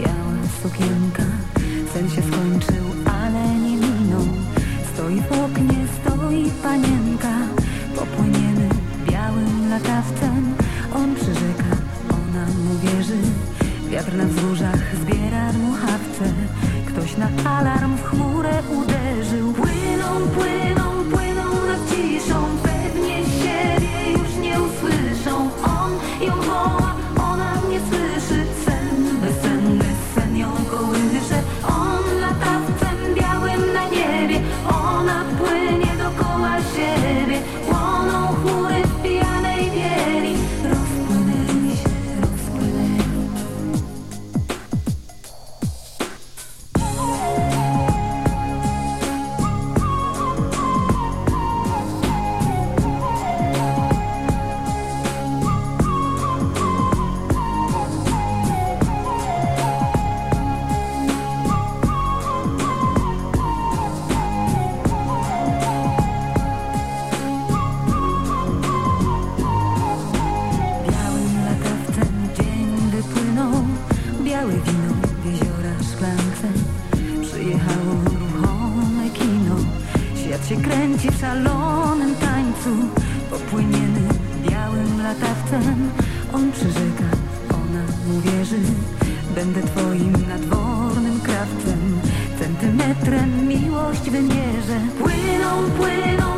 Białym panienka. Popłyniemy białym latawcem. On przyrzeka, ona mu wierzy. Wiatr na wzgórzach zbiera dmuchawce. Ktoś na alarm w chmurę uderzył. Płyną, płyną, płyną wino jeziora szklance Przyjechało ruchome kino. Świat się kręci w szalonym tańcu. Popłyniemy białym latawcem. On przyrzeka, ona mu wierzy. Będę twoim nadwornym krawcem. Centymetrem miłość wymierzę Płyną, płyną,